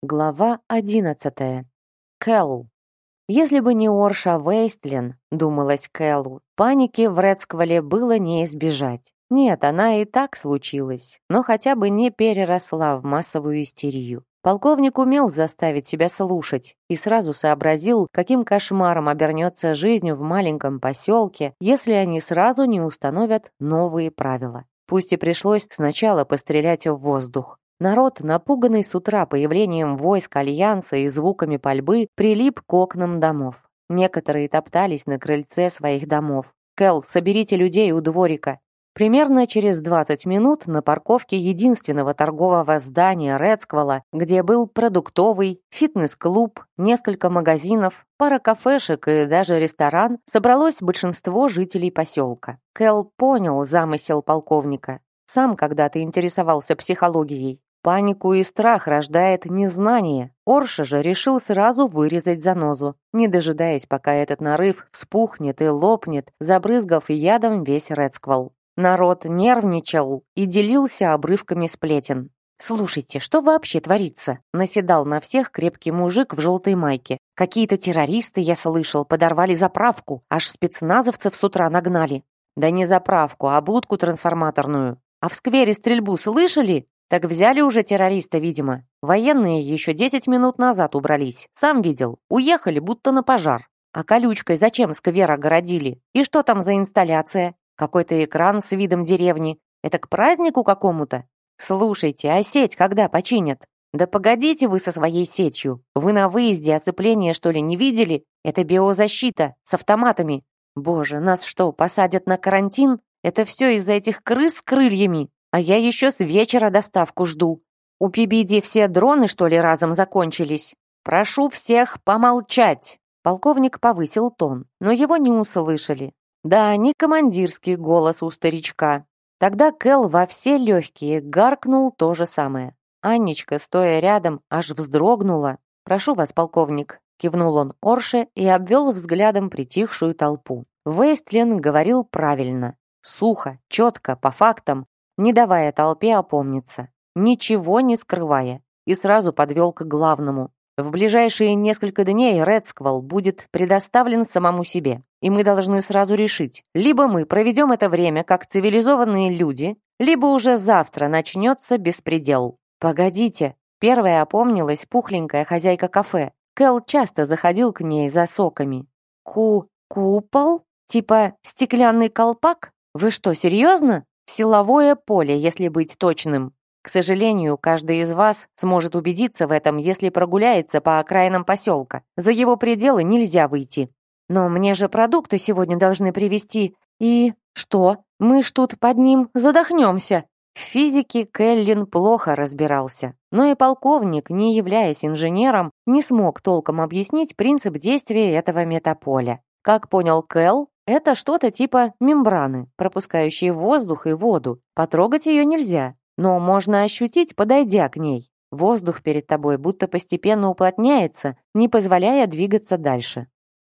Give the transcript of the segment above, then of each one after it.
Глава одиннадцатая. Кэл. Если бы не Орша Вейстлин, думалось Кэллу, паники в Редсквале было не избежать. Нет, она и так случилась, но хотя бы не переросла в массовую истерию. Полковник умел заставить себя слушать и сразу сообразил, каким кошмаром обернется жизнь в маленьком поселке, если они сразу не установят новые правила. Пусть и пришлось сначала пострелять в воздух. Народ, напуганный с утра появлением войск Альянса и звуками пальбы, прилип к окнам домов. Некоторые топтались на крыльце своих домов. «Кэл, соберите людей у дворика». Примерно через 20 минут на парковке единственного торгового здания Редсквала, где был продуктовый, фитнес-клуб, несколько магазинов, пара кафешек и даже ресторан, собралось большинство жителей поселка. Кэл понял замысел полковника. Сам когда-то интересовался психологией. Панику и страх рождает незнание. Орша же решил сразу вырезать занозу, не дожидаясь, пока этот нарыв вспухнет и лопнет, забрызгав ядом весь Редсквал. Народ нервничал и делился обрывками сплетен. «Слушайте, что вообще творится?» Наседал на всех крепкий мужик в желтой майке. «Какие-то террористы, я слышал, подорвали заправку. Аж спецназовцев с утра нагнали». «Да не заправку, а будку трансформаторную. А в сквере стрельбу слышали?» Так взяли уже террориста, видимо. Военные еще 10 минут назад убрались. Сам видел. Уехали, будто на пожар. А колючкой зачем сквер огородили? И что там за инсталляция? Какой-то экран с видом деревни. Это к празднику какому-то? Слушайте, а сеть когда починят? Да погодите вы со своей сетью. Вы на выезде оцепления, что ли, не видели? Это биозащита с автоматами. Боже, нас что, посадят на карантин? Это все из-за этих крыс с крыльями. А я еще с вечера доставку жду. У PBD все дроны, что ли, разом закончились? Прошу всех помолчать!» Полковник повысил тон, но его не услышали. Да, не командирский голос у старичка. Тогда Кэл во все легкие гаркнул то же самое. Анечка, стоя рядом, аж вздрогнула. «Прошу вас, полковник», — кивнул он Орше и обвел взглядом притихшую толпу. Вейстлин говорил правильно. Сухо, четко, по фактам, не давая толпе опомниться, ничего не скрывая, и сразу подвел к главному. В ближайшие несколько дней Редсквал будет предоставлен самому себе, и мы должны сразу решить, либо мы проведем это время как цивилизованные люди, либо уже завтра начнется беспредел. Погодите, первая опомнилась пухленькая хозяйка кафе. Кэл часто заходил к ней за соками. Ку... купол? Типа стеклянный колпак? Вы что, серьезно? Силовое поле, если быть точным. К сожалению, каждый из вас сможет убедиться в этом, если прогуляется по окраинам поселка. За его пределы нельзя выйти. Но мне же продукты сегодня должны привезти. И что? Мы ж тут под ним задохнемся. В физике Келлин плохо разбирался. Но и полковник, не являясь инженером, не смог толком объяснить принцип действия этого метаполя. Как понял Кэл, это что-то типа мембраны, пропускающей воздух и воду. Потрогать ее нельзя, но можно ощутить, подойдя к ней. Воздух перед тобой будто постепенно уплотняется, не позволяя двигаться дальше.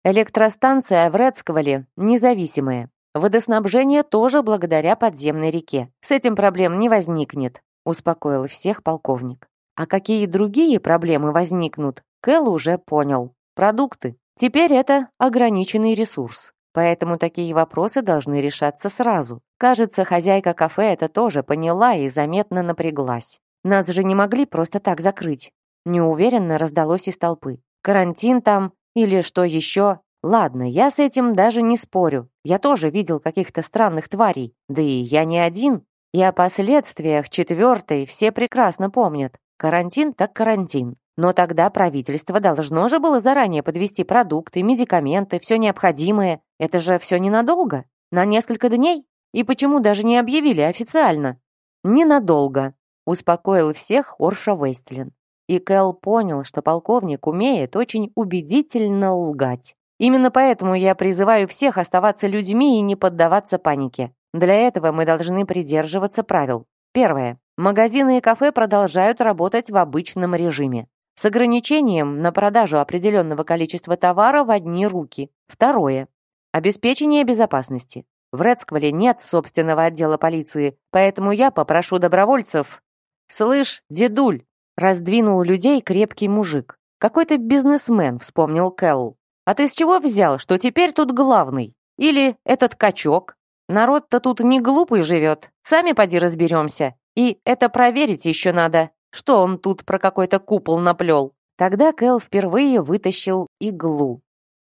Электростанция в Редсквале независимая. Водоснабжение тоже благодаря подземной реке. С этим проблем не возникнет, успокоил всех полковник. А какие другие проблемы возникнут, Кэл уже понял. Продукты. Теперь это ограниченный ресурс. Поэтому такие вопросы должны решаться сразу. Кажется, хозяйка кафе это тоже поняла и заметно напряглась. Нас же не могли просто так закрыть. Неуверенно раздалось из толпы. Карантин там или что еще? Ладно, я с этим даже не спорю. Я тоже видел каких-то странных тварей. Да и я не один. И о последствиях четвертой все прекрасно помнят. Карантин так карантин. Но тогда правительство должно же было заранее подвести продукты, медикаменты, все необходимое. Это же все ненадолго. На несколько дней. И почему даже не объявили официально? Ненадолго. Успокоил всех Орша Вейстлин. И Кэл понял, что полковник умеет очень убедительно лгать. Именно поэтому я призываю всех оставаться людьми и не поддаваться панике. Для этого мы должны придерживаться правил. Первое. Магазины и кафе продолжают работать в обычном режиме с ограничением на продажу определенного количества товара в одни руки. Второе. Обеспечение безопасности. В Редсквале нет собственного отдела полиции, поэтому я попрошу добровольцев. «Слышь, дедуль!» Раздвинул людей крепкий мужик. Какой-то бизнесмен, вспомнил Кэлл. А ты с чего взял, что теперь тут главный? Или этот качок? Народ-то тут не глупый живет. Сами поди разберемся. И это проверить еще надо. Что он тут про какой-то купол наплел? Тогда Кэл впервые вытащил иглу.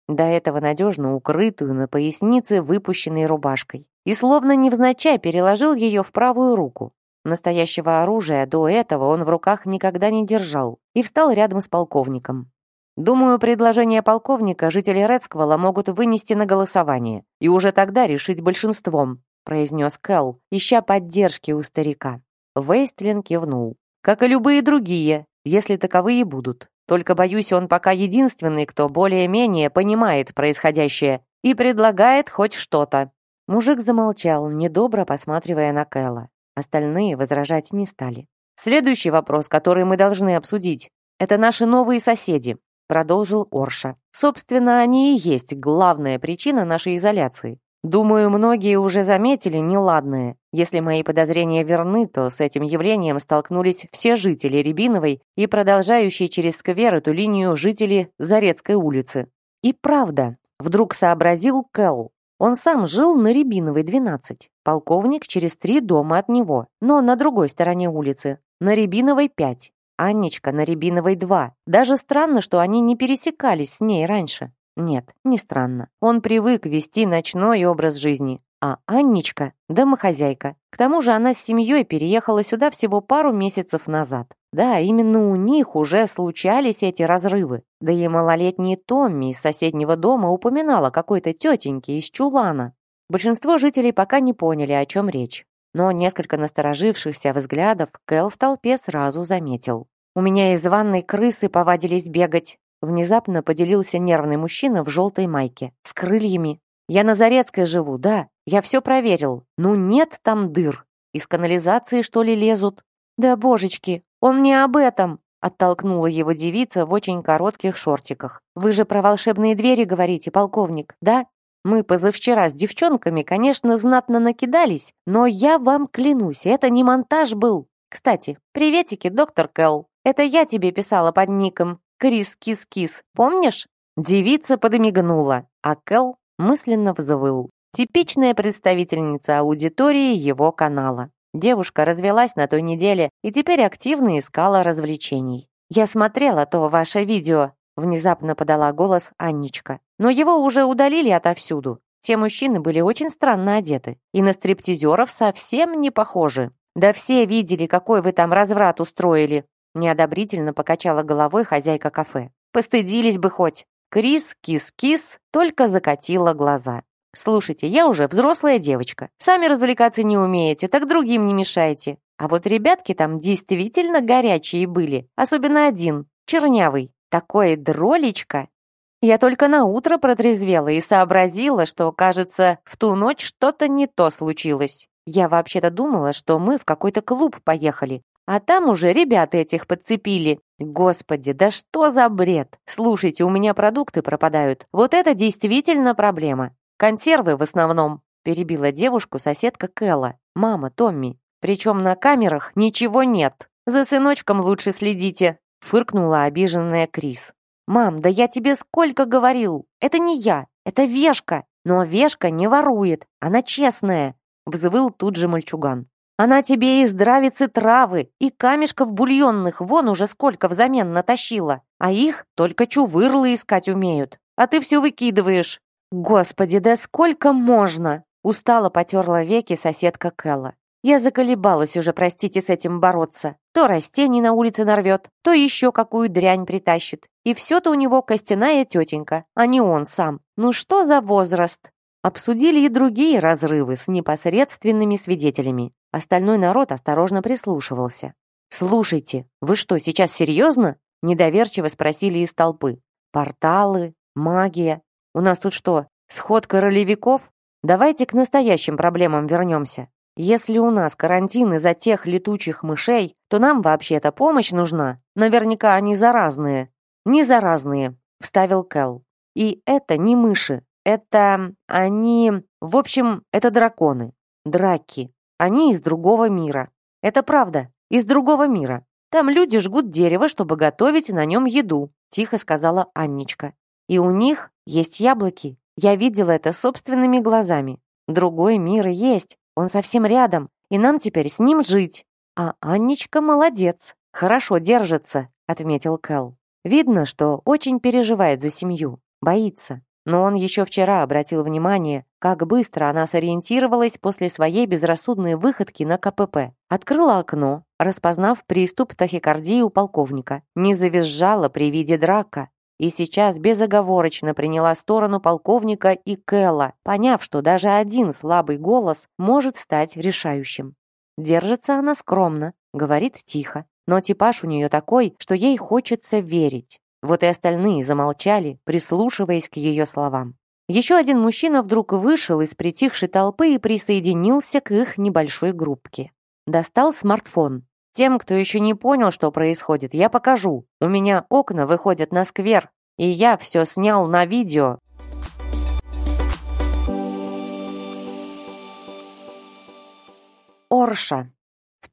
До этого надежно укрытую на пояснице выпущенной рубашкой. И словно невзначай переложил ее в правую руку. Настоящего оружия до этого он в руках никогда не держал и встал рядом с полковником. Думаю, предложение полковника жители Редсквала могут вынести на голосование и уже тогда решить большинством, произнес Кэл, ища поддержки у старика. Вейстлин кивнул. Как и любые другие, если таковые будут. Только, боюсь, он пока единственный, кто более-менее понимает происходящее и предлагает хоть что-то. Мужик замолчал, недобро посматривая на Кэла. Остальные возражать не стали. Следующий вопрос, который мы должны обсудить, это наши новые соседи продолжил Орша. Собственно, они и есть главная причина нашей изоляции. Думаю, многие уже заметили неладное. Если мои подозрения верны, то с этим явлением столкнулись все жители Рябиновой и продолжающие через сквер эту линию жители Зарецкой улицы. И правда, вдруг сообразил Кэл. Он сам жил на Рябиновой, 12. Полковник через три дома от него, но на другой стороне улицы. На Рябиновой 5. Анничка на Рябиновой 2. Даже странно, что они не пересекались с ней раньше. Нет, не странно. Он привык вести ночной образ жизни. А Анничка – домохозяйка. К тому же она с семьей переехала сюда всего пару месяцев назад. Да, именно у них уже случались эти разрывы. Да и малолетний Томми из соседнего дома упоминала какой-то тетеньке из чулана. Большинство жителей пока не поняли, о чем речь но несколько насторожившихся взглядов Кэл в толпе сразу заметил. «У меня из ванной крысы повадились бегать», внезапно поделился нервный мужчина в желтой майке, с крыльями. «Я на Зарецкой живу, да, я все проверил. Ну нет там дыр. Из канализации, что ли, лезут?» «Да, божечки, он не об этом!» оттолкнула его девица в очень коротких шортиках. «Вы же про волшебные двери говорите, полковник, да? Мы позавчера с девчонками, конечно, знатно накидались, но я вам клянусь, это не монтаж был. Кстати, приветики, доктор Кэлл. Это я тебе писала под ником Крис-кис-кис, помнишь? Девица подмигнула, а Кэл мысленно взвыл. Типичная представительница аудитории его канала. Девушка развелась на той неделе и теперь активно искала развлечений. «Я смотрела то ваше видео», — внезапно подала голос Анничка. Но его уже удалили отовсюду. Те мужчины были очень странно одеты и на стриптизеров совсем не похожи. Да все видели, какой вы там разврат устроили. Неодобрительно покачала головой хозяйка кафе. Постыдились бы хоть. Крис, кис-кис, только закатила глаза. «Слушайте, я уже взрослая девочка. Сами развлекаться не умеете, так другим не мешайте. А вот ребятки там действительно горячие были, особенно один, чернявый. Такой дролечка, я только на утро протрезвела и сообразила, что, кажется, в ту ночь что-то не то случилось. Я вообще-то думала, что мы в какой-то клуб поехали, а там уже ребята этих подцепили. Господи, да что за бред? Слушайте, у меня продукты пропадают. Вот это действительно проблема. Консервы в основном. Перебила девушку соседка Кэлла, мама Томми. Причем на камерах ничего нет. За сыночком лучше следите. Фыркнула обиженная Крис. «Мам, да я тебе сколько говорил! Это не я, это Вешка! Но Вешка не ворует, она честная!» Взвыл тут же мальчуган. «Она тебе и здравицы травы, и камешков бульонных вон уже сколько взамен натащила, а их только чувырлы искать умеют, а ты все выкидываешь!» «Господи, да сколько можно!» Устало потерла веки соседка Кэлла. Я заколебалась уже, простите, с этим бороться. То растений на улице нарвет, то еще какую дрянь притащит. И все-то у него костяная тетенька, а не он сам. Ну что за возраст? Обсудили и другие разрывы с непосредственными свидетелями. Остальной народ осторожно прислушивался. «Слушайте, вы что, сейчас серьезно?» Недоверчиво спросили из толпы. «Порталы? Магия? У нас тут что, сход королевиков? Давайте к настоящим проблемам вернемся. Если у нас карантин из-за тех летучих мышей, то нам вообще-то помощь нужна. Наверняка они заразные. Не заразные, вставил Кэл. И это не мыши. Это они... В общем, это драконы. Драки. Они из другого мира. Это правда, из другого мира. Там люди жгут дерево, чтобы готовить на нем еду», тихо сказала Анничка. «И у них есть яблоки. Я видела это собственными глазами. Другой мир есть, он совсем рядом, и нам теперь с ним жить. А Анничка молодец, хорошо держится», отметил Кэл. Видно, что очень переживает за семью, боится. Но он еще вчера обратил внимание, как быстро она сориентировалась после своей безрассудной выходки на КПП. Открыла окно, распознав приступ тахикардии у полковника. Не завизжала при виде драка. И сейчас безоговорочно приняла сторону полковника и Кэлла, поняв, что даже один слабый голос может стать решающим. Держится она скромно, говорит тихо, но типаж у нее такой, что ей хочется верить. Вот и остальные замолчали, прислушиваясь к ее словам. Еще один мужчина вдруг вышел из притихшей толпы и присоединился к их небольшой группке. Достал смартфон. Тем, кто еще не понял, что происходит, я покажу. У меня окна выходят на сквер, и я все снял на видео. Орша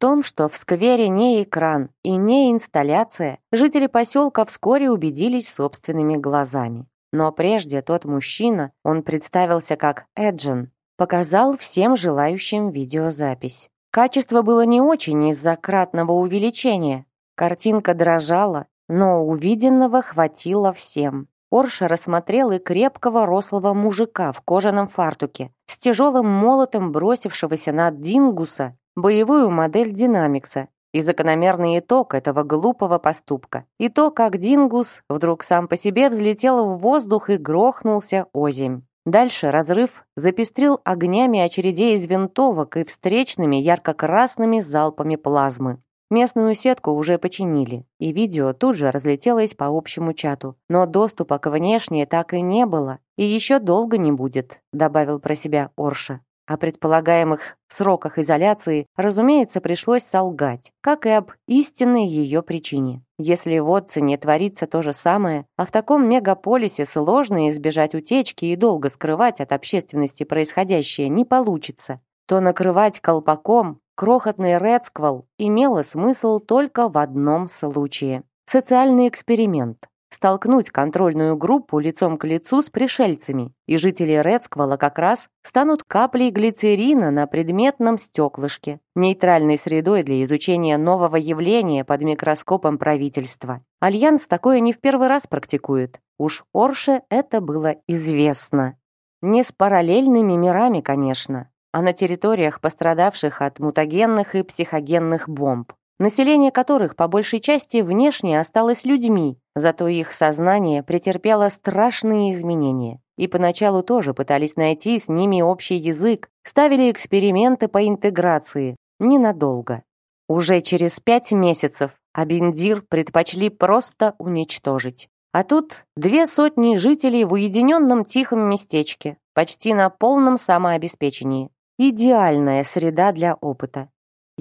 том, что в сквере не экран и не инсталляция, жители поселка вскоре убедились собственными глазами. Но прежде тот мужчина, он представился как Эджин, показал всем желающим видеозапись. Качество было не очень из-за кратного увеличения. Картинка дрожала, но увиденного хватило всем. Орша рассмотрел и крепкого рослого мужика в кожаном фартуке, с тяжелым молотом бросившегося на Дингуса боевую модель Динамикса и закономерный итог этого глупого поступка. И то, как Дингус вдруг сам по себе взлетел в воздух и грохнулся озимь. Дальше разрыв запестрил огнями очередей из винтовок и встречными ярко-красными залпами плазмы. Местную сетку уже починили, и видео тут же разлетелось по общему чату. Но доступа к внешней так и не было, и еще долго не будет, добавил про себя Орша. О предполагаемых сроках изоляции, разумеется, пришлось солгать, как и об истинной ее причине. Если в Отцине творится то же самое, а в таком мегаполисе сложно избежать утечки и долго скрывать от общественности происходящее не получится, то накрывать колпаком крохотный Редсквал имело смысл только в одном случае. Социальный эксперимент столкнуть контрольную группу лицом к лицу с пришельцами, и жители Рецквала как раз станут каплей глицерина на предметном стеклышке, нейтральной средой для изучения нового явления под микроскопом правительства. Альянс такое не в первый раз практикует. Уж Орше это было известно. Не с параллельными мирами, конечно, а на территориях, пострадавших от мутагенных и психогенных бомб население которых по большей части внешне осталось людьми, зато их сознание претерпело страшные изменения. И поначалу тоже пытались найти с ними общий язык, ставили эксперименты по интеграции. Ненадолго. Уже через пять месяцев Абиндир предпочли просто уничтожить. А тут две сотни жителей в уединенном тихом местечке, почти на полном самообеспечении. Идеальная среда для опыта.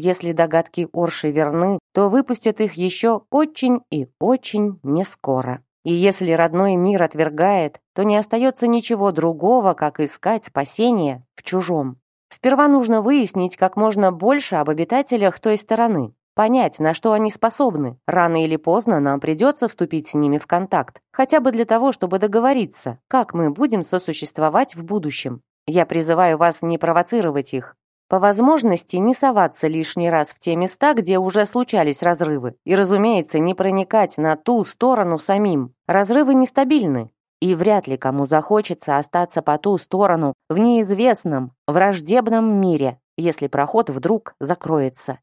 Если догадки Орши верны, то выпустят их еще очень и очень нескоро. И если родной мир отвергает, то не остается ничего другого, как искать спасение в чужом. Сперва нужно выяснить как можно больше об обитателях той стороны, понять, на что они способны. Рано или поздно нам придется вступить с ними в контакт, хотя бы для того, чтобы договориться, как мы будем сосуществовать в будущем. Я призываю вас не провоцировать их, по возможности не соваться лишний раз в те места, где уже случались разрывы. И, разумеется, не проникать на ту сторону самим. Разрывы нестабильны. И вряд ли кому захочется остаться по ту сторону в неизвестном, враждебном мире, если проход вдруг закроется.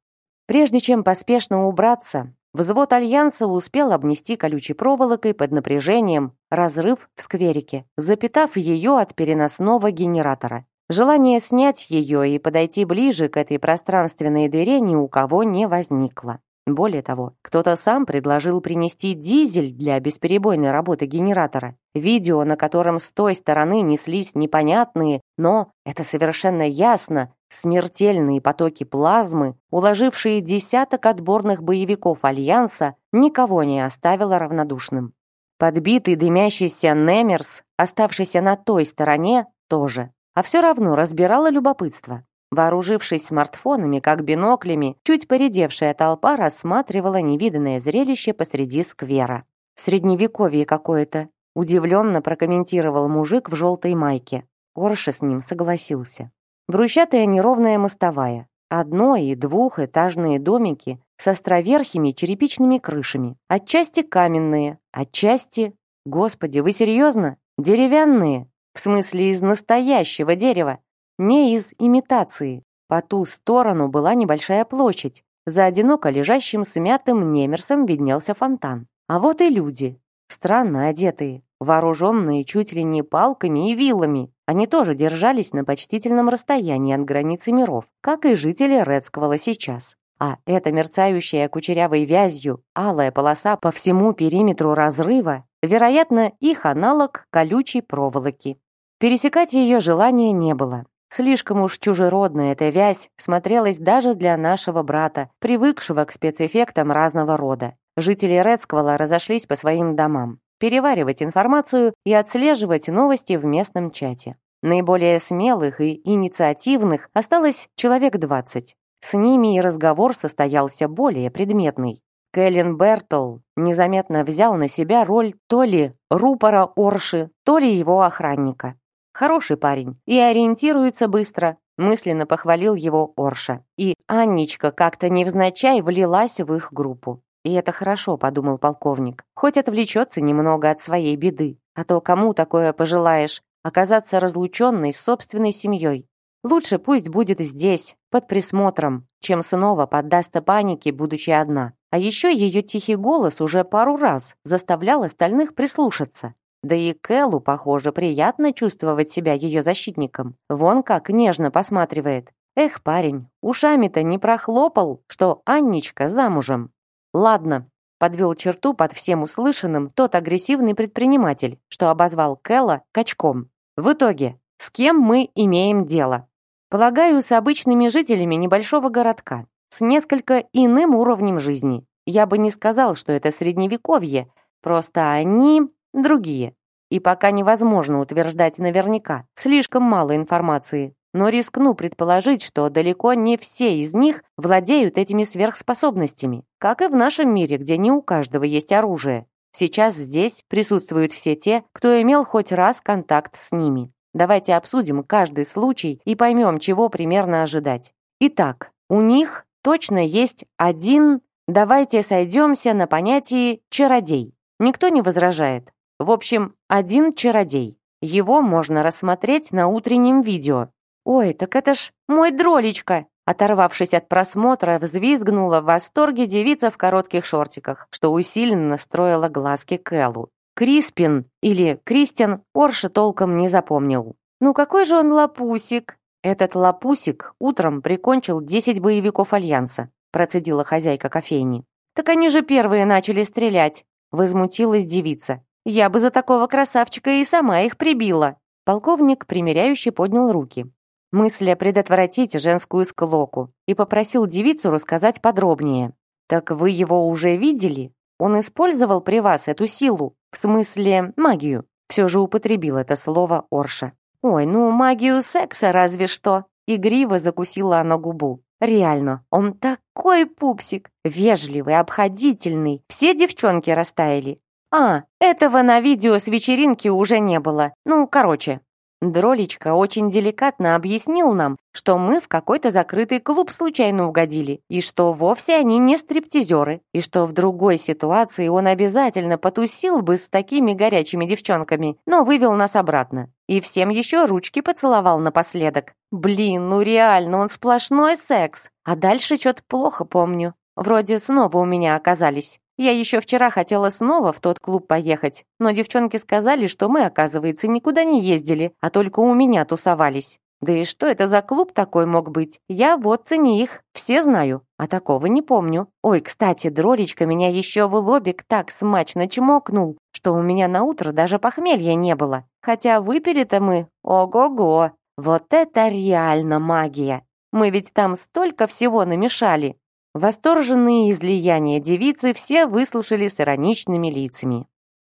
Прежде чем поспешно убраться, взвод Альянса успел обнести колючей проволокой под напряжением разрыв в скверике, запитав ее от переносного генератора. Желание снять ее и подойти ближе к этой пространственной дыре ни у кого не возникло. Более того, кто-то сам предложил принести дизель для бесперебойной работы генератора. Видео, на котором с той стороны неслись непонятные, но, это совершенно ясно, смертельные потоки плазмы, уложившие десяток отборных боевиков Альянса, никого не оставило равнодушным. Подбитый дымящийся Немерс, оставшийся на той стороне, тоже а все равно разбирало любопытство. Вооружившись смартфонами, как биноклями, чуть поредевшая толпа рассматривала невиданное зрелище посреди сквера. «Средневековье какое-то», — удивленно прокомментировал мужик в желтой майке. Орша с ним согласился. Брусчатая неровная мостовая, одно- и двухэтажные домики с островерхими черепичными крышами, отчасти каменные, отчасти... Господи, вы серьезно? Деревянные? В смысле, из настоящего дерева, не из имитации. По ту сторону была небольшая площадь. За одиноко лежащим смятым немерсом виднелся фонтан. А вот и люди, странно одетые, вооруженные чуть ли не палками и вилами. Они тоже держались на почтительном расстоянии от границы миров, как и жители Редсквала сейчас. А эта мерцающая кучерявой вязью алая полоса по всему периметру разрыва, вероятно, их аналог колючей проволоки. Пересекать ее желания не было. Слишком уж чужеродная эта вязь смотрелась даже для нашего брата, привыкшего к спецэффектам разного рода. Жители Редсквала разошлись по своим домам, переваривать информацию и отслеживать новости в местном чате. Наиболее смелых и инициативных осталось человек 20. С ними и разговор состоялся более предметный. Кэлен Бертл незаметно взял на себя роль то ли рупора Орши, то ли его охранника. Хороший парень и ориентируется быстро, мысленно похвалил его Орша. И Анничка как-то невзначай влилась в их группу. И это хорошо, подумал полковник. Хоть отвлечется немного от своей беды. А то кому такое пожелаешь? Оказаться разлученной с собственной семьей. Лучше пусть будет здесь, под присмотром, чем снова поддастся панике, будучи одна. А еще ее тихий голос уже пару раз заставлял остальных прислушаться. Да и Кэллу, похоже, приятно чувствовать себя ее защитником. Вон как нежно посматривает. Эх, парень, ушами-то не прохлопал, что Анничка замужем. Ладно, подвел черту под всем услышанным тот агрессивный предприниматель, что обозвал Кэлла качком. В итоге, с кем мы имеем дело? Полагаю, с обычными жителями небольшого городка, с несколько иным уровнем жизни. Я бы не сказал, что это средневековье, просто они другие. И пока невозможно утверждать наверняка, слишком мало информации. Но рискну предположить, что далеко не все из них владеют этими сверхспособностями, как и в нашем мире, где не у каждого есть оружие. Сейчас здесь присутствуют все те, кто имел хоть раз контакт с ними. Давайте обсудим каждый случай и поймем, чего примерно ожидать. Итак, у них точно есть один... Давайте сойдемся на понятии «чародей». Никто не возражает. В общем, один чародей. Его можно рассмотреть на утреннем видео. «Ой, так это ж мой дролечка!» Оторвавшись от просмотра, взвизгнула в восторге девица в коротких шортиках, что усиленно строила глазки Кэллу. Криспин или Кристиан Орша толком не запомнил. «Ну какой же он лапусик!» «Этот лапусик утром прикончил 10 боевиков Альянса», процедила хозяйка кофейни. «Так они же первые начали стрелять», возмутилась девица. Я бы за такого красавчика и сама их прибила. Полковник примиряюще поднял руки. Мысля предотвратить женскую склоку и попросил девицу рассказать подробнее. «Так вы его уже видели? Он использовал при вас эту силу, в смысле магию?» Все же употребил это слово Орша. «Ой, ну магию секса разве что!» Игриво закусила она губу. «Реально, он такой пупсик! Вежливый, обходительный. Все девчонки растаяли. А, этого на видео с вечеринки уже не было. Ну, короче. Дролечка очень деликатно объяснил нам, что мы в какой-то закрытый клуб случайно угодили, и что вовсе они не стриптизеры, и что в другой ситуации он обязательно потусил бы с такими горячими девчонками, но вывел нас обратно. И всем еще ручки поцеловал напоследок. Блин, ну реально, он сплошной секс. А дальше что-то плохо помню. Вроде снова у меня оказались. Я еще вчера хотела снова в тот клуб поехать, но девчонки сказали, что мы, оказывается, никуда не ездили, а только у меня тусовались. Да и что это за клуб такой мог быть? Я вот цени их, все знаю, а такого не помню. Ой, кстати, Дроречка меня еще в лобик так смачно чмокнул, что у меня на утро даже похмелья не было. Хотя выпили-то мы, ого-го. Вот это реально магия. Мы ведь там столько всего намешали. Восторженные излияния девицы все выслушали с ироничными лицами.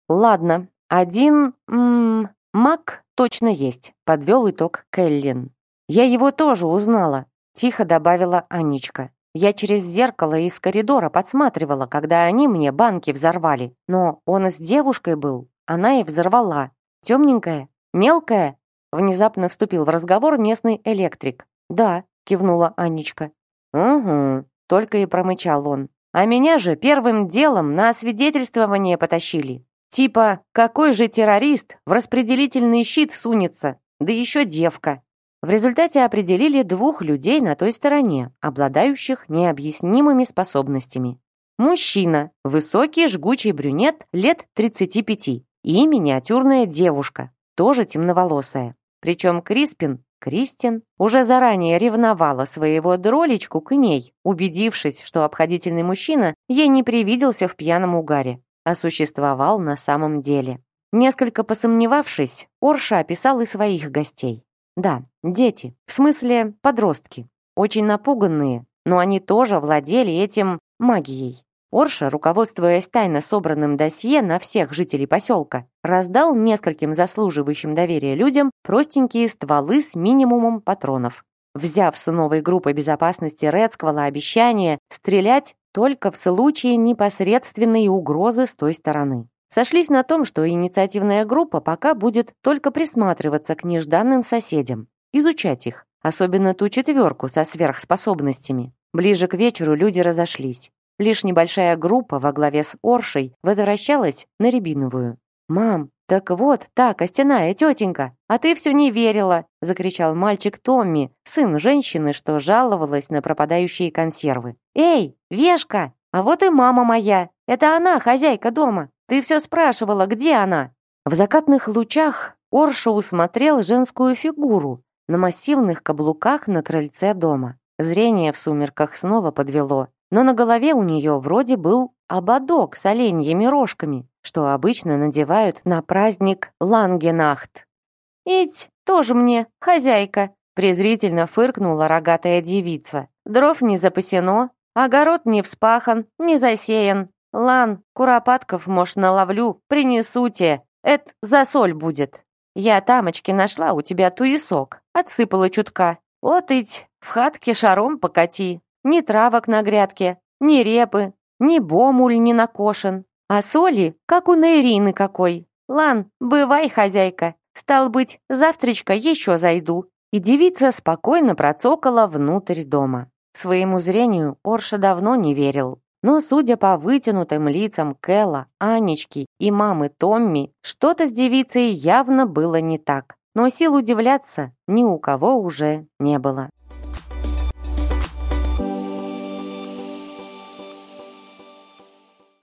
«Ладно, один... М маг точно есть», — подвел итог Келлин. Я его тоже узнала, тихо добавила Анечка. Я через зеркало из коридора подсматривала, когда они мне банки взорвали. Но он с девушкой был, она и взорвала. Темненькая, мелкая. Внезапно вступил в разговор местный электрик. «Да», — кивнула Анечка. «Угу», — только и промычал он. «А меня же первым делом на освидетельствование потащили. Типа, какой же террорист в распределительный щит сунется? Да еще девка. В результате определили двух людей на той стороне, обладающих необъяснимыми способностями. Мужчина, высокий жгучий брюнет лет 35 и миниатюрная девушка, тоже темноволосая. Причем Криспин, Кристин, уже заранее ревновала своего дролечку к ней, убедившись, что обходительный мужчина ей не привиделся в пьяном угаре, а существовал на самом деле. Несколько посомневавшись, Орша описал и своих гостей. Да, дети, в смысле подростки. Очень напуганные, но они тоже владели этим магией. Орша, руководствуясь тайно собранным досье на всех жителей поселка, раздал нескольким заслуживающим доверия людям простенькие стволы с минимумом патронов. Взяв с новой группой безопасности Редсквала обещание стрелять только в случае непосредственной угрозы с той стороны. Сошлись на том, что инициативная группа пока будет только присматриваться к нежданным соседям, изучать их, особенно ту четверку со сверхспособностями. Ближе к вечеру люди разошлись. Лишь небольшая группа во главе с Оршей возвращалась на Рябиновую. «Мам, так вот, та костяная тетенька, а ты все не верила!» закричал мальчик Томми, сын женщины, что жаловалась на пропадающие консервы. «Эй, Вешка, а вот и мама моя! Это она, хозяйка дома!» Ты все спрашивала, где она?» В закатных лучах Орша усмотрел женскую фигуру на массивных каблуках на крыльце дома. Зрение в сумерках снова подвело, но на голове у нее вроде был ободок с оленьими рожками, что обычно надевают на праздник Лангенахт. «Ить, тоже мне, хозяйка!» презрительно фыркнула рогатая девица. «Дров не запасено, огород не вспахан, не засеян, Лан, куропатков, может, наловлю, принесу тебе. Это за соль будет. Я тамочки нашла у тебя туесок, отсыпала чутка. Вот ить, в хатке шаром покати. Ни травок на грядке, ни репы, ни бомуль не накошен. А соли, как у Нейрины какой. Лан, бывай, хозяйка. Стал быть, завтрачка еще зайду. И девица спокойно процокала внутрь дома. Своему зрению Орша давно не верил. Но, судя по вытянутым лицам Кэлла, Анечки и мамы Томми, что-то с девицей явно было не так. Но сил удивляться ни у кого уже не было.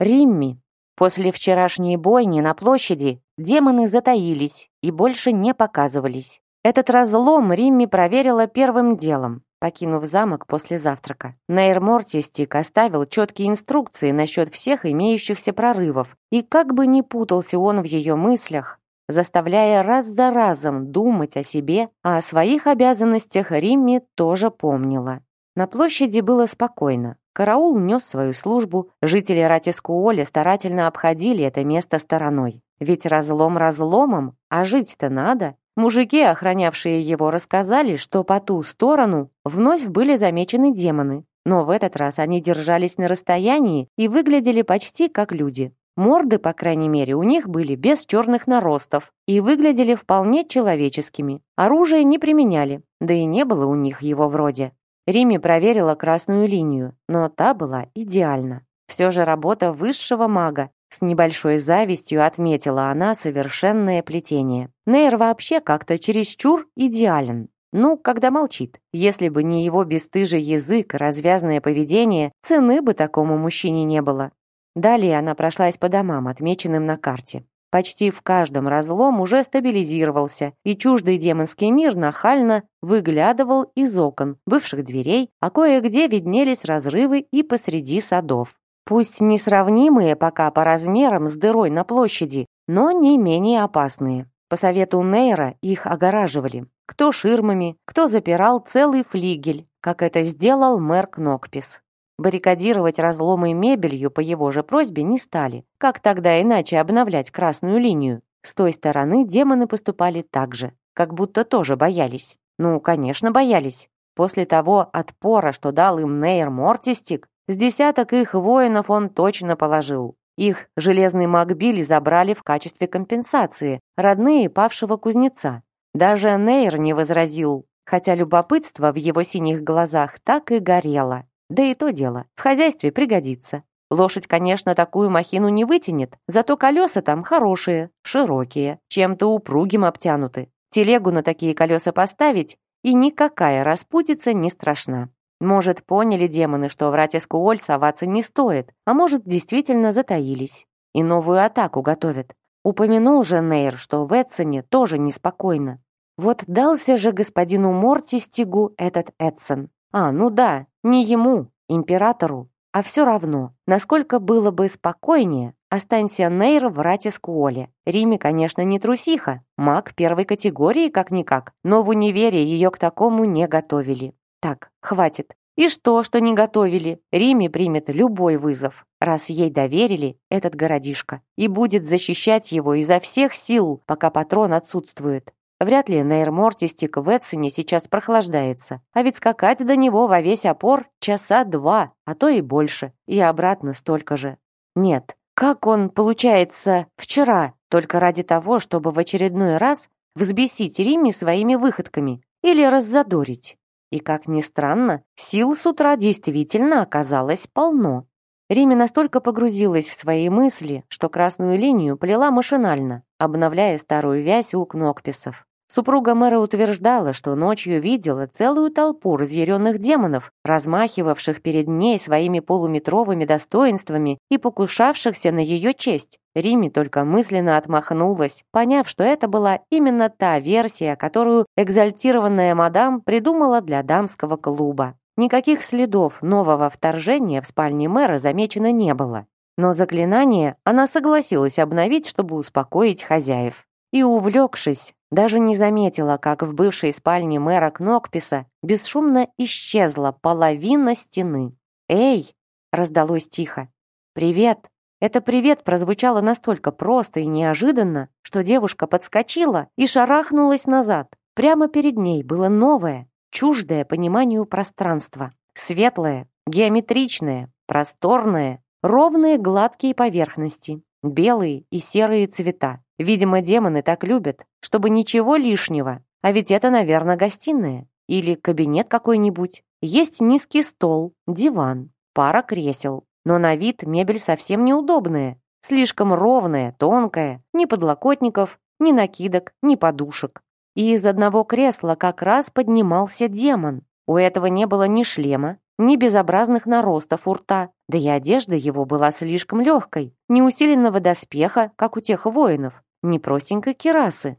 Римми. После вчерашней бойни на площади демоны затаились и больше не показывались. Этот разлом Римми проверила первым делом покинув замок после завтрака. Нейр Мортистик оставил четкие инструкции насчет всех имеющихся прорывов, и как бы ни путался он в ее мыслях, заставляя раз за разом думать о себе, а о своих обязанностях Римми тоже помнила. На площади было спокойно. Караул нес свою службу, жители Ратискуоля старательно обходили это место стороной. Ведь разлом разломом, а жить-то надо. Мужики, охранявшие его, рассказали, что по ту сторону вновь были замечены демоны, но в этот раз они держались на расстоянии и выглядели почти как люди. Морды, по крайней мере, у них были без черных наростов и выглядели вполне человеческими. Оружие не применяли, да и не было у них его вроде. Рими проверила красную линию, но та была идеальна. Все же работа высшего мага, с небольшой завистью отметила она совершенное плетение. Нейр вообще как-то чересчур идеален. Ну, когда молчит. Если бы не его бесстыжий язык развязное поведение, цены бы такому мужчине не было. Далее она прошлась по домам, отмеченным на карте. Почти в каждом разлом уже стабилизировался, и чуждый демонский мир нахально выглядывал из окон, бывших дверей, а кое-где виднелись разрывы и посреди садов. Пусть несравнимые пока по размерам с дырой на площади, но не менее опасные. По совету Нейра их огораживали. Кто ширмами, кто запирал целый флигель, как это сделал мэр Кнокпис. Баррикадировать разломы мебелью по его же просьбе не стали. Как тогда иначе обновлять красную линию? С той стороны демоны поступали так же, как будто тоже боялись. Ну, конечно, боялись. После того отпора, что дал им Нейр Мортистик, с десяток их воинов он точно положил. Их железный Макбили забрали в качестве компенсации, родные павшего кузнеца. Даже Нейр не возразил, хотя любопытство в его синих глазах так и горело. Да и то дело, в хозяйстве пригодится. Лошадь, конечно, такую махину не вытянет, зато колеса там хорошие, широкие, чем-то упругим обтянуты. Телегу на такие колеса поставить, и никакая распутица не страшна. Может, поняли демоны, что в Ратискуоль соваться не стоит, а может, действительно затаились. И новую атаку готовят. Упомянул же Нейр, что в Эдсоне тоже неспокойно. Вот дался же господину Мортистигу этот Эдсон. А, ну да, не ему, императору. А все равно, насколько было бы спокойнее, останься Нейр в Ратискуоле. Риме, конечно, не трусиха, маг первой категории как-никак, но в универе ее к такому не готовили. Так, хватит. И что, что не готовили? Риме примет любой вызов, раз ей доверили этот городишко, и будет защищать его изо всех сил, пока патрон отсутствует. Вряд ли Нейр Мортистик в Эдсоне сейчас прохлаждается. А ведь скакать до него во весь опор часа два, а то и больше. И обратно столько же. Нет, как он, получается, вчера, только ради того, чтобы в очередной раз взбесить Римми своими выходками или раззадорить. И, как ни странно, сил с утра действительно оказалось полно. Риме настолько погрузилась в свои мысли, что красную линию плела машинально, обновляя старую вязь у Кнокписов. Супруга мэра утверждала, что ночью видела целую толпу разъяренных демонов, размахивавших перед ней своими полуметровыми достоинствами и покушавшихся на ее честь. Рими только мысленно отмахнулась, поняв, что это была именно та версия, которую экзальтированная мадам придумала для дамского клуба. Никаких следов нового вторжения в спальне мэра замечено не было. Но заклинание она согласилась обновить, чтобы успокоить хозяев. И, увлекшись, даже не заметила, как в бывшей спальне мэра Кнокписа бесшумно исчезла половина стены. «Эй!» — раздалось тихо. «Привет!» Это «привет» прозвучало настолько просто и неожиданно, что девушка подскочила и шарахнулась назад. Прямо перед ней было новое, чуждое пониманию пространство. Светлое, геометричное, просторное, ровные гладкие поверхности, белые и серые цвета. Видимо, демоны так любят, чтобы ничего лишнего. А ведь это, наверное, гостиная. Или кабинет какой-нибудь. Есть низкий стол, диван, пара кресел. Но на вид мебель совсем неудобная. Слишком ровная, тонкая. Ни подлокотников, ни накидок, ни подушек. И из одного кресла как раз поднимался демон. У этого не было ни шлема, ни безобразных наростов у рта, да и одежда его была слишком легкой, ни усиленного доспеха, как у тех воинов не простенькой керасы.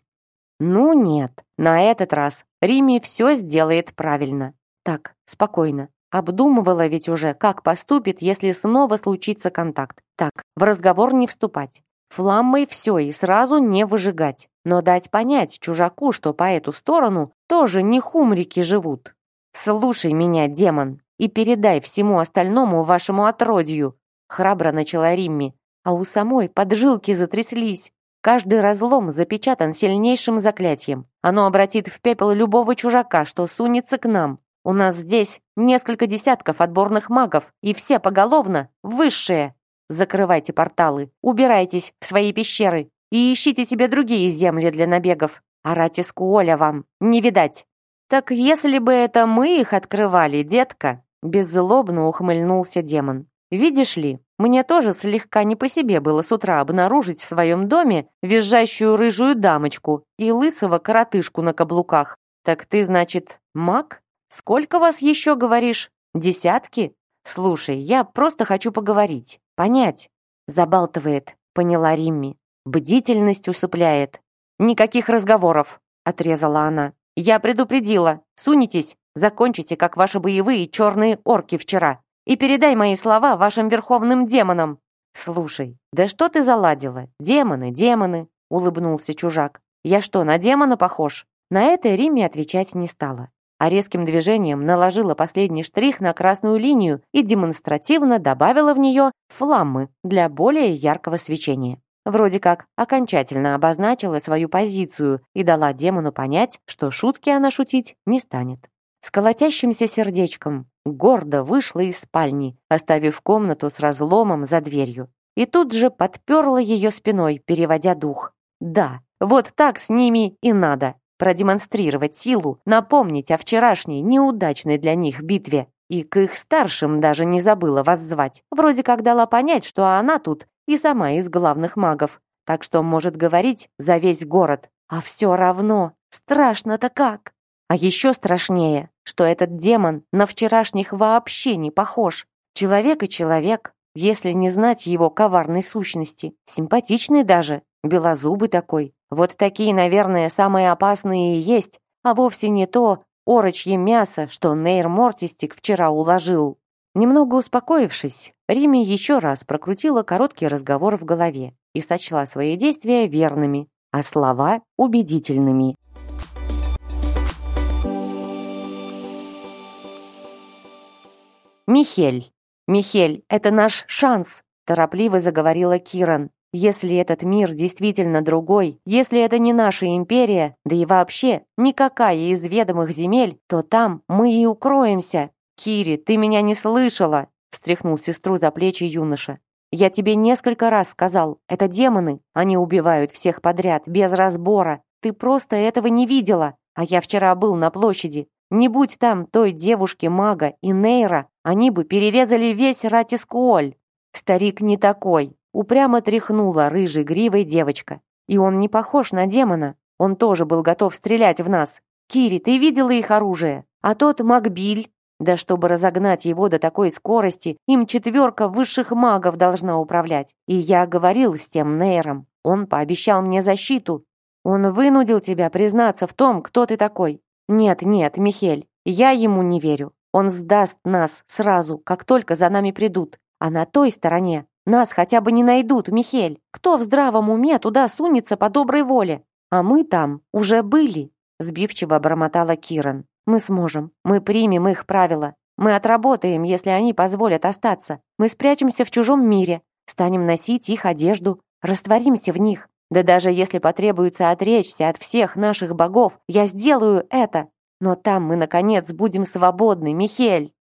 Ну нет, на этот раз Рими все сделает правильно. Так, спокойно. Обдумывала ведь уже, как поступит, если снова случится контакт. Так, в разговор не вступать. Фламмой все и сразу не выжигать. Но дать понять чужаку, что по эту сторону тоже не хумрики живут. «Слушай меня, демон, и передай всему остальному вашему отродью», храбро начала Римми, а у самой поджилки затряслись. Каждый разлом запечатан сильнейшим заклятием. Оно обратит в пепел любого чужака, что сунется к нам. У нас здесь несколько десятков отборных магов, и все поголовно высшие. Закрывайте порталы, убирайтесь в свои пещеры и ищите себе другие земли для набегов. Аратиску Оля вам не видать. Так если бы это мы их открывали, детка, беззлобно ухмыльнулся демон. Видишь ли, мне тоже слегка не по себе было с утра обнаружить в своем доме визжащую рыжую дамочку и лысого коротышку на каблуках. Так ты, значит, маг? Сколько вас еще, говоришь? Десятки? Слушай, я просто хочу поговорить, понять. Забалтывает, поняла Римми. Бдительность усыпляет. Никаких разговоров, отрезала она. Я предупредила. Сунетесь, закончите, как ваши боевые черные орки вчера и передай мои слова вашим верховным демонам». «Слушай, да что ты заладила? Демоны, демоны!» — улыбнулся чужак. «Я что, на демона похож?» На это Римми отвечать не стала, а резким движением наложила последний штрих на красную линию и демонстративно добавила в нее фламмы для более яркого свечения. Вроде как окончательно обозначила свою позицию и дала демону понять, что шутки она шутить не станет. С колотящимся сердечком гордо вышла из спальни, оставив комнату с разломом за дверью. И тут же подперла ее спиной, переводя дух. Да, вот так с ними и надо. Продемонстрировать силу, напомнить о вчерашней неудачной для них битве. И к их старшим даже не забыла воззвать. Вроде как дала понять, что она тут и сама из главных магов, так что может говорить за весь город. А все равно, страшно-то как. А еще страшнее, что этот демон на вчерашних вообще не похож. Человек и человек, если не знать его коварной сущности. Симпатичный даже, белозубый такой. Вот такие, наверное, самые опасные и есть, а вовсе не то орочье мясо, что Нейр Мортистик вчера уложил. Немного успокоившись, Рими еще раз прокрутила короткий разговор в голове и сочла свои действия верными, а слова — убедительными. «Михель! Михель, это наш шанс!» — торопливо заговорила Киран. «Если этот мир действительно другой, если это не наша империя, да и вообще никакая из ведомых земель, то там мы и укроемся. Кири, ты меня не слышала!» встряхнул сестру за плечи юноша. «Я тебе несколько раз сказал, это демоны. Они убивают всех подряд, без разбора. Ты просто этого не видела. А я вчера был на площади. Не будь там той девушки-мага и Нейра, они бы перерезали весь Ратискуоль. Старик не такой. Упрямо тряхнула рыжей гривой девочка. И он не похож на демона. Он тоже был готов стрелять в нас. Кири, ты видела их оружие? А тот Макбиль, да чтобы разогнать его до такой скорости, им четверка высших магов должна управлять. И я говорил с тем Нейром. Он пообещал мне защиту. Он вынудил тебя признаться в том, кто ты такой. Нет, нет, Михель, я ему не верю. Он сдаст нас сразу, как только за нами придут. А на той стороне нас хотя бы не найдут, Михель. Кто в здравом уме туда сунется по доброй воле? А мы там уже были, сбивчиво бормотала Киран. Мы сможем. Мы примем их правила. Мы отработаем, если они позволят остаться. Мы спрячемся в чужом мире, станем носить их одежду, растворимся в них. Да даже если потребуется отречься от всех наших богов, я сделаю это. Но там мы, наконец, будем свободны, Михель.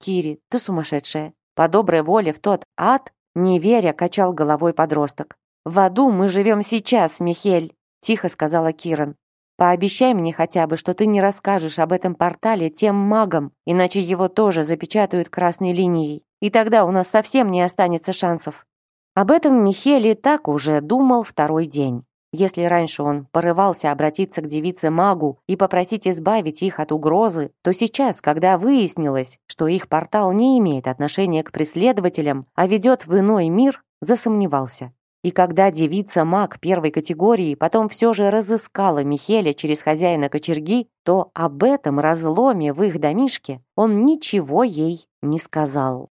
Кири, ты сумасшедшая. По доброй воле в тот ад, не веря, качал головой подросток. В аду мы живем сейчас, Михель, тихо сказала Киран. Пообещай мне хотя бы, что ты не расскажешь об этом портале тем магам, иначе его тоже запечатают красной линией. И тогда у нас совсем не останется шансов. Об этом Михель и так уже думал второй день. Если раньше он порывался обратиться к девице-магу и попросить избавить их от угрозы, то сейчас, когда выяснилось, что их портал не имеет отношения к преследователям, а ведет в иной мир, засомневался. И когда девица-маг первой категории потом все же разыскала Михеля через хозяина кочерги, то об этом разломе в их домишке он ничего ей не сказал.